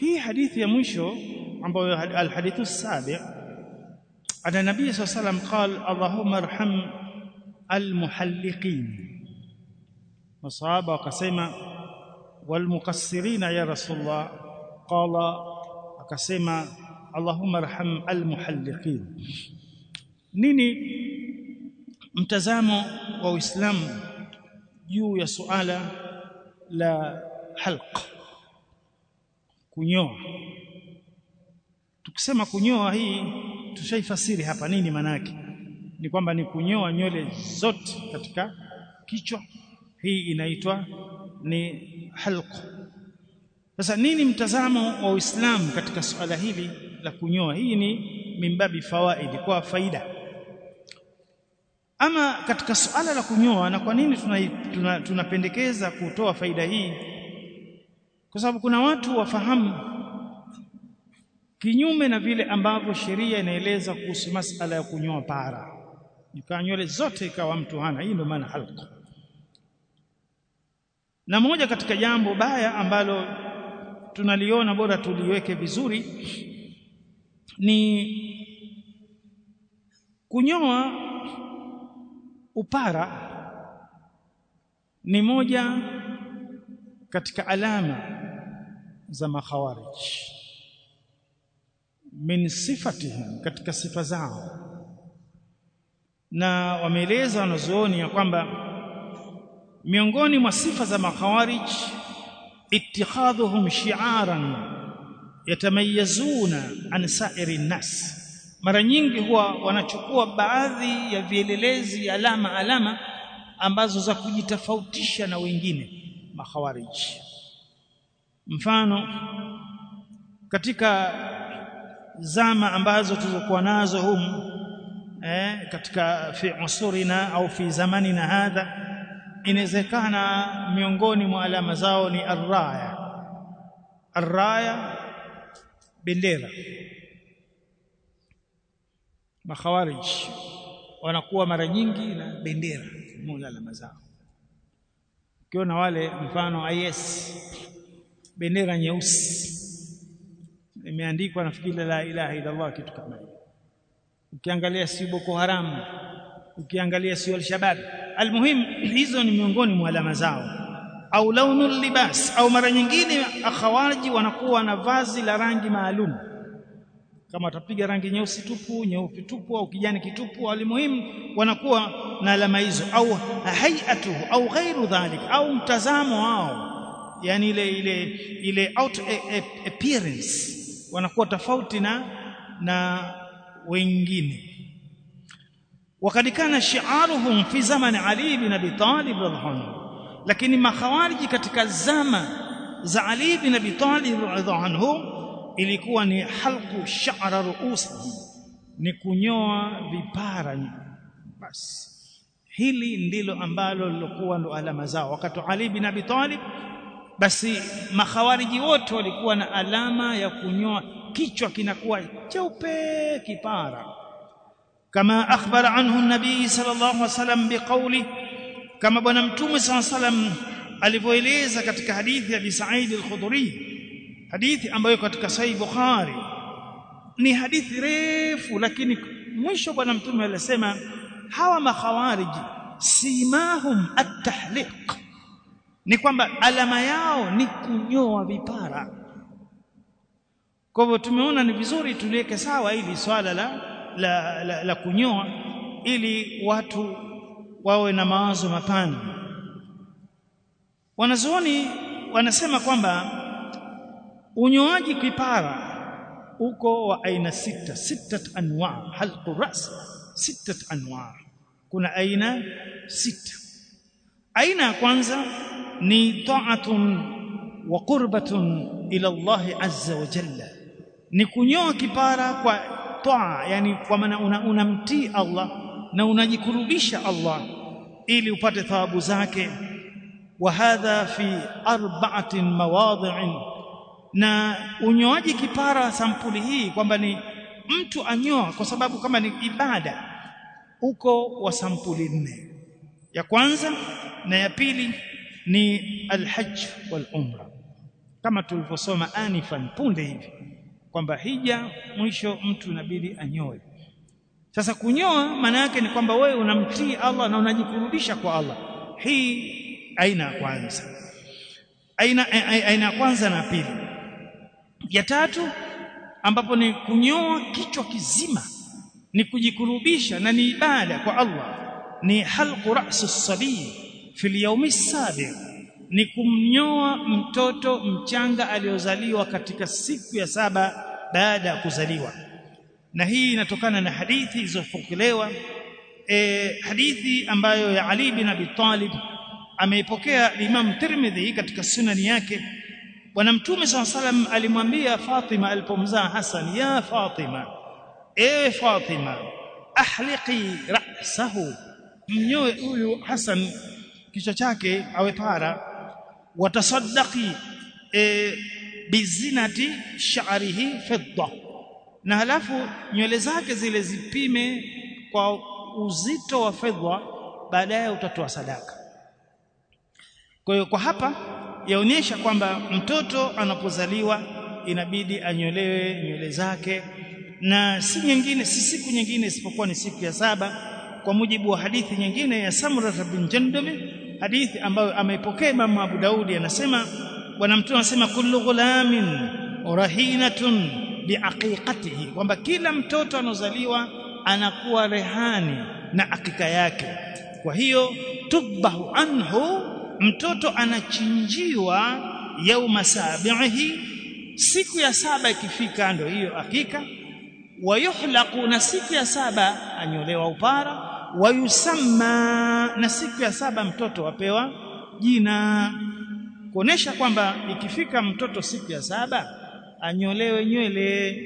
hii hadithi ya mwisho ambayo alhadithu sabi ana nabii sallallahu alayhi wasallam qala allahumma arham almuhalliqin masahaba wakasema walmuqassirina ya rasulullah qala akasema allahumma arham almuhalliqin nini mtazamo wa uislamu juu ya suala la halq kunyoa. Tukisema kunyoa hii tushaifasiri hapa nini maana yake ni kwamba ni kunyoa nywele zote katika kichwa. Hii inaitwa ni halq. Sasa nini mtazamo wa Uislamu katika suala hili la kunyoa? Hii ni mimbabi fawaidi kwa faida. Ama katika suala la kunyoa na kwa nini tunapendekeza tuna, tuna kutoa faida hii kwa sababu kuna watu wafahamu kinyume na vile ambavyo sheria inaeleza kuhusu masala ya kunyoa para. Ikawa nywele zote ikawa mtu hana. Hii ndio maana halqa. Na moja katika jambo baya ambalo tunaliona bora tuliweke vizuri ni kunyoa upara ni moja katika alama za makhawarij. Min sifatihim katika sifa zao. Na wameeleza wanazuoni ya kwamba miongoni mwa sifa za makhawarij ittikhadhuhum shi'aran yatamayazuna an sa'iri nas mara nyingi huwa wanachukua baadhi ya vielelezi alama alama ambazo za kujitofautisha na wengine makhawarij mfano katika zama ambazo tulizokuwa nazo humu eh, katika fi usurina au fi zamanina hadha inawezekana miongoni mwa alama zao ni arraya. Arraya bendera. Makhawarij wanakuwa mara nyingi na bendera moja alama zao. Ukiona wale mfano IS bendera nyeusi. Imeandikwa nafikiri la ilaha illa Allah kitu kama hiyo. Ukiangalia si Boko Haram ukiangalia si al-Shabab almuhim hizo ni miongoni mwa alama zao. Au launul libas au mara nyingine akhawaji wanakuwa na vazi la rangi maalum. Kama watapiga rangi nyeusi tupu nyeupe tupu au kijani kitupu almuhim wanakuwa na alama hizo. Au hayatuhu au ghairu dhalik au mtazamo wao yani ile ile ile out appearance. Wanakuwa tofauti na na wengine. Wakad kana shi'aruhum fi zaman Ali bin Abi Talib radhiallahu lakini makhawariji katika zama za Ali bin Abi Talib radhiallahu ilikuwa ni halqu sha'ra ru'us ni kunyoa vipara basi hili ndilo ambalo lilikuwa ndo alama zao. Wakati Ali bin Abi Talib basi makhawariji wote walikuwa na alama ya kunyoa kichwa kinakuwa cheupe kipara. Kama akhbara anhu an-nabii sallallahu alaihi wasallam biqauli kama bwana mtume sallallahu alaihi wasallam alivyoeleza katika hadithi ya Abi Sa'id al-Khudri hadithi ambayo katika Sahih Bukhari. Ni hadithi refu lakini mwisho bwana mtume alisema hawa makhawariji simahum at-tahliq ni kwamba alama yao ni kunyoa vipara. Kwa hivyo tumeona ni vizuri tuliweke sawa ili swala la la, la, la kunyoa ili watu wawe na mawazo mapana. Wanazuoni wanasema kwamba unyoaji kipara uko wa aina sita sita anwa halqu ras sita anwa kuna aina sita. Aina ya kwanza ni ta'atun wa qurbatun ila Allah azza wa jalla. Ni kunyoa kipara kwa taa yani kwa maana unamtii una Allah na unajikurubisha Allah ili upate thawabu zake. Wa hadha fi arba'atin mawadhi'in. Na unyoaji kipara sampuli hii kwamba ni mtu anyoa kwa sababu kama ni ibada uko wa sampuli nne. Ya kwanza na ya pili ni alhajj wal umra kama tulivyosoma anifan punde hivi kwamba hija mwisho mtu inabidi anyoe. Sasa kunyoa maana yake ni kwamba wewe unamtii Allah na unajikurudisha kwa Allah. Hii aina ya kwanza. Aina aina ya kwanza na pili. Ya tatu ambapo ni kunyoa kichwa kizima ni kujikurubisha na ni ibada kwa Allah. Ni halqu ra'si as-sabi fi al-yawm as-sabi ni kumnyoa mtoto mchanga aliozaliwa katika siku ya saba baada ya kuzaliwa. Na hii inatokana na hadithi zilizopokelewa e, hadithi ambayo ya Ali bin Abi Talib ameipokea Imam Tirmidhi katika sunani yake. Bwana mtume SAW salam alimwambia Fatima alipomzaa Hassan ya Fatima ewe Fatima ahliqi ra'sahu mnyoe huyu Hassan kichwa chake awe para. Watasaddaqi e, bizinati sha'rihi fidda. Na halafu nywele zake zile zipime kwa uzito wa fedha baadaye utatoa sadaka. Kwa hiyo kwa hapa yaonyesha kwamba mtoto anapozaliwa inabidi anyolewe nywele zake. Na si nyingine si siku nyingine isipokuwa ni siku ya saba. Kwa mujibu wa hadithi nyingine ya Samra bin Jandub hadithi ambayo ameipokea Imam Abu Daudi anasema bwana mtume anasema kullu ghulamin rahinatun biaqiqatihi kwamba kila mtoto anozaliwa anakuwa rehani na akika yake. Kwa hiyo tubahu anhu mtoto anachinjiwa yauma sabihi siku ya saba ikifika ndio hiyo akika wayuhlaqu na siku ya saba anyolewa upara wayusamma na siku ya saba mtoto apewa jina. Kuonesha kwamba ikifika mtoto siku ya saba anyolewe nywele.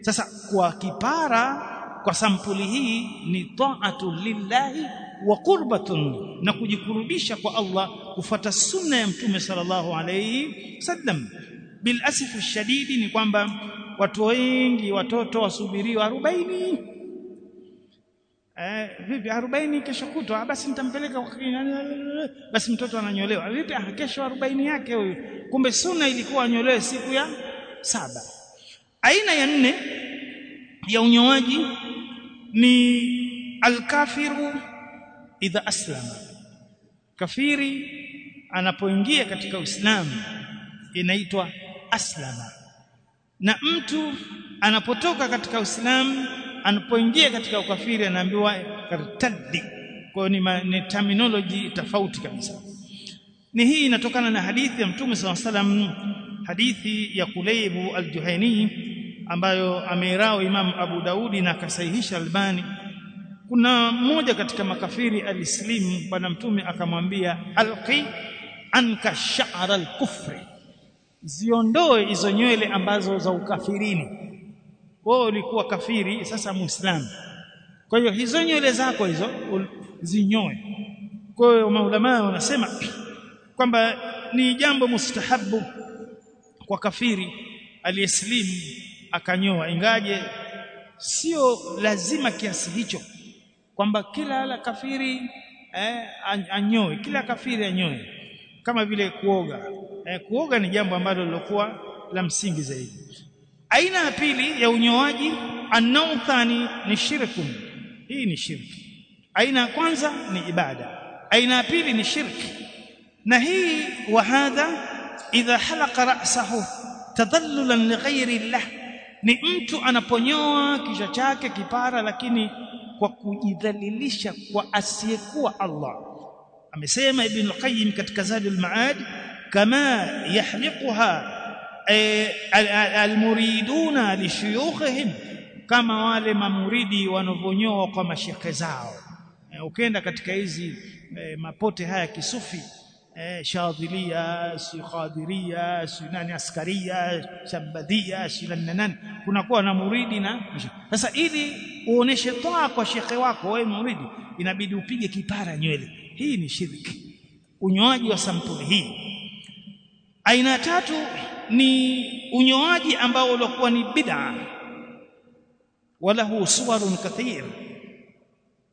Sasa kwa kipara kwa sampuli hii ni ta'atu lillahi wa qurbatun na kujikurubisha kwa Allah kufuata sunna ya mtume sallallahu alayhi wasallam. Bil asifu shadidi ni kwamba watu wengi watoto wasubiriwa 40 eh vipi 40 kesho kutwa? Basi nitampeleka basi mtoto ananyolewa. Vipi kesho 40 yake huyu? Kumbe suna ilikuwa anyolewe siku ya saba. Aina ya nne ya unyoaji ni alkafiru idha aslama. Kafiri anapoingia katika uislamu inaitwa aslama. Na mtu anapotoka katika uislamu anapoingia katika ukafiri anaambiwa kartaddi kwa ni, ni terminology tofauti kabisa. Ni hii inatokana na hadithi ya mtume SAW salam hadithi ya Kuleibu al-Juhaini ambayo ameirao Imam Abu Daudi na akasahihisha Albani. Kuna mmoja katika makafiri alislimu bwana mtume akamwambia alqi anka shara al-kufri. Ziondoe hizo nywele ambazo za ukafirini wewe ulikuwa kafiri sasa muislamu. Kwa hiyo hizo nywele zako hizo zinyoe. Kwa hiyo maulama wanasema kwamba ni jambo mustahabu kwa kafiri aliyeslimu akanyoa. Ingaje sio lazima kiasi hicho kwamba kila ala kafiri eh, anyoe. Kila kafiri anyoe. Kama vile kuoga. Eh, kuoga ni jambo ambalo lilokuwa la msingi zaidi aina ya pili ya unyoaji annau thani ni shirku. Hii ni shirki. Aina ya kwanza ni ibada. Aina ya pili ni shirki na hii wa hadha idha halaqa ra'sahu tadallulan lighairi llah ni mtu anaponyoa kichwa chake kipara lakini kwa kujidhalilisha kwa asiyekuwa Allah. Amesema ibn qayyim katika zadul maad kama yahliquha almuriduna lishuyukhihim kama wale mamuridi wanavonyoa kwa mashekhe zao. Ukienda katika hizi mapote haya kisufi shadhilia si khadiria si nani askaria shambadia si nani kunakuwa na muridi na sasa ili uoneshe toa kwa shekhe wako wewe muridi inabidi upige kipara nywele. Hii ni shirki. Unyoaji wa sampuli hii. Aina tatu ni unyoaji ambao ulikuwa ni bid'a wala hu suwarun kathir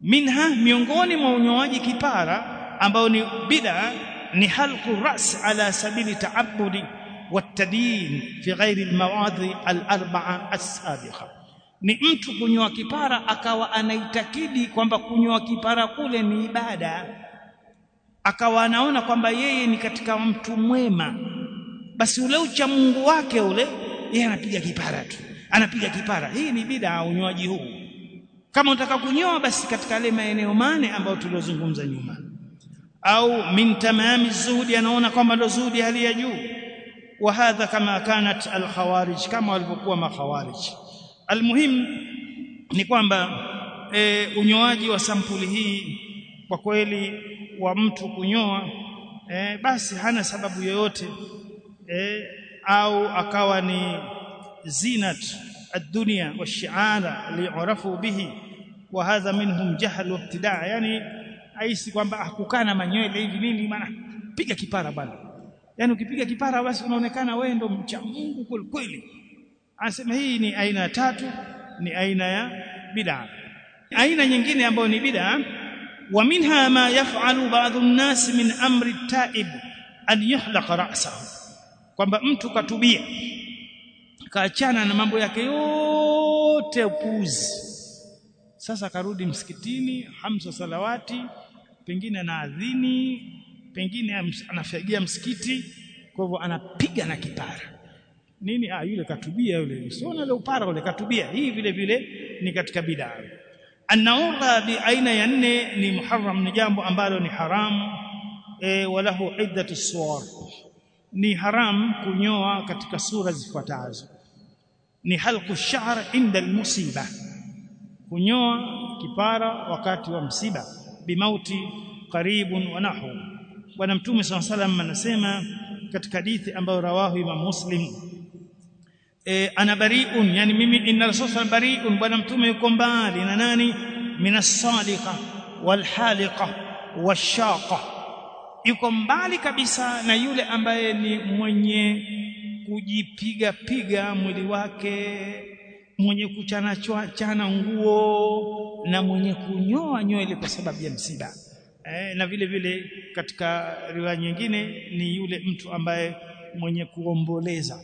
minha miongoni mwa unyoaji kipara ambao ni bid'a ni halqu ras ala sabili taabudi والتدين في غير المواضع الأربعة السابقة ni mtu kunyoa kipara akawa anaitakidi kwamba kunyoa kipara kule ni ibada akawa anaona kwamba yeye ni katika mtu mwema basi ule ucha Mungu wake ule yeye anapiga kipara tu. Anapiga kipara. Hii ni bid'a unywaji huu. Kama unataka kunyoa basi katika yale maeneo mane ambayo tuliozungumza nyuma. Au min tamami zuhudi anaona kwamba ndo zuhudi hali ya juu. Wa hadha kama kanat al-khawarij kama walivyokuwa makhawarij. Almuhim ni kwamba e, unyoaji wa sampuli hii kwa kweli wa mtu kunyoa e, basi hana sababu yoyote e, au akawa ni zinat ad-dunya wash-shi'ara li'arafu bihi wa hadha minhum jahl wa ibtidaa yani aisi kwamba akukana manywele hivi nini maana piga kipara bwana. Yani ukipiga kipara basi unaonekana wewe ndo mcha Mungu kweli kweli. Anasema hii ni aina ya tatu ni aina ya bid'a. Aina nyingine ambayo ni bid'a wa minha ma yaf'alu ba'dhu an-nas min amri at-ta'ib an yuhlaqa ra'sahu kwamba mtu katubia kaachana na mambo yake yote upuzi sasa karudi msikitini hamsa salawati pengine anaadhini pengine anafagia msikiti kwa hivyo anapiga na kipara. Nini? Ah yule katubia yule. Usiona ile upara ule katubia. Hii vile vile ni katika bidaa anaura bi aina ya nne ni muharram ni jambo ambalo ni haramu. E, walahu iddatu suwar ni haram kunyoa katika sura zifuatazo. Ni halqu sha'r inda almusiba. Kunyoa kipara wakati wa msiba. Bimauti qaribun wa nahu bwana mtume alayhi wasallam anasema katika hadithi ambayo rawahu imam muslim e, ana bari'un yani mimi inna rasul bari'un bwana mtume yuko mbali na nani? Minas sadiqa wal haliqa washaqa yuko mbali kabisa na yule ambaye ni mwenye kujipiga piga mwili wake mwenye kuchana chana nguo na mwenye kunyoa nywele kwa sababu ya msiba. Eh, na vile vile katika riwaya nyingine ni yule mtu ambaye mwenye kuomboleza.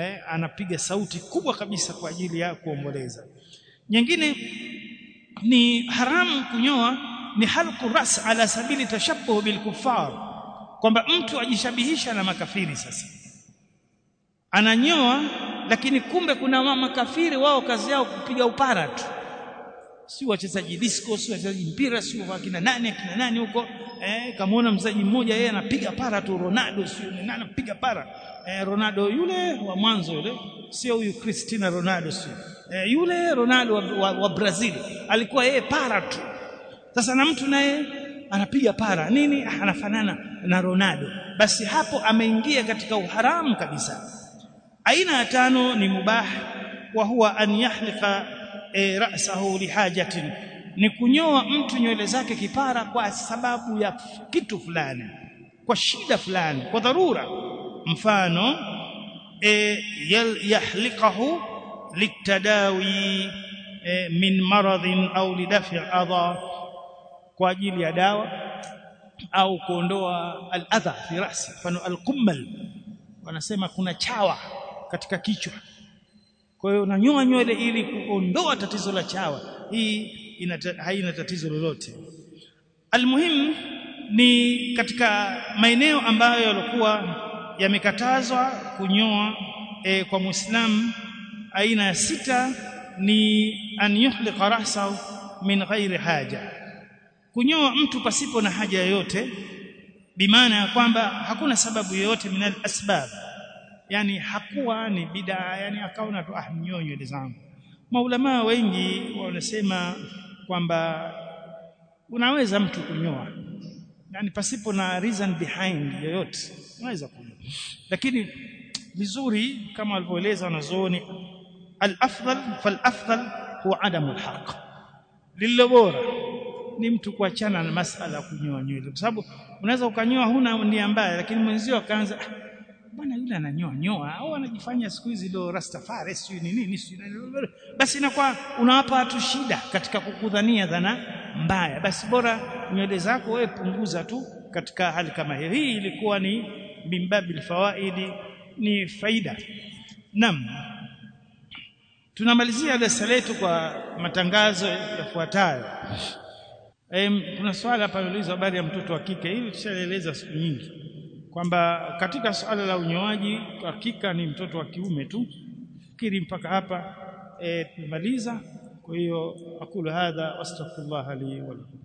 Eh, anapiga sauti kubwa kabisa kwa ajili ya kuomboleza. Nyingine ni haramu kunyoa ni halqu ras ala sabili tashabbuh bil kufar kwamba mtu ajishabihisha na makafiri sasa. Ananyoa lakini kumbe kuna makafiri wao kazi yao kupiga upara tu. Si wachezaji disco si wachezaji mpira si wakina nani akina nani huko. Eh kamaona mchezaji mmoja yeye anapiga para tu Ronaldo si nani anapiga para. Eh, Ronaldo yule wa mwanzo yule sio huyu Cristiano Ronaldo si. Eh, yule Ronaldo wa, wa, wa Brazil. Alikuwa yeye para tu sasa na mtu naye anapiga para. Nini? Anafanana na Ronaldo. Basi hapo ameingia katika uharamu kabisa. Aina ya tano ni mubah wa huwa an yahlika e, ra'sahu lihajatin ni kunyoa mtu nywele zake kipara kwa sababu ya kitu fulani kwa shida fulani kwa dharura. Mfano e, yahliqahu litadawi e, min maradhin au lidafi adha kwa ajili ya dawa au kuondoa al-adha fi rasi mfano al-qummal. Wanasema kuna chawa katika kichwa. Kwa hiyo unanyoa nywele ili kuondoa tatizo la chawa. Hii haina tatizo lolote. Almuhimu ni katika maeneo ambayo yalikuwa yamekatazwa kunyoa e, kwa muislamu aina ya sita ni an yuhliqa ra'sahu min ghairi haja kunyoa mtu pasipo na haja yoyote bimaana ya kwamba hakuna sababu yoyote minal asbab yani hakuwa ni bidaa yani akaona tu ah mnyoe zangu. Maulama wengi wanasema kwamba unaweza mtu kunyoa yani pasipo na reason behind yoyote unaweza kunyoa. Lakini vizuri kama walivyoeleza wanazuoni al-afdal fal-afdal huwa adamu al-haq lililo bora ni mtu kuachana na masala ya kunyoa nywele. Kwa sababu unaweza ukanyoa huna nia mbaya lakini mwenzio akaanza bwana yule ananyoa nyoa au anajifanya siku hizi ndio rastafari sio ni nini sio basi inakuwa unawapa watu shida katika kukudhania dhana mbaya. Basi bora nywele zako wewe punguza tu katika hali kama hiyo. Hii ilikuwa ni bimbabil fawaidi ni faida. Nam tunamalizia darasa letu kwa matangazo yafuatayo kuna swala hapa liulizwa habari ya mtoto wa kike. Hili tushaeleza siku nyingi kwamba katika swala la unyoaji hakika ni mtoto wa kiume tu. Fikiri mpaka hapa e, tumemaliza. Kwa hiyo akulu hadha wastaghfirullah li wa lakum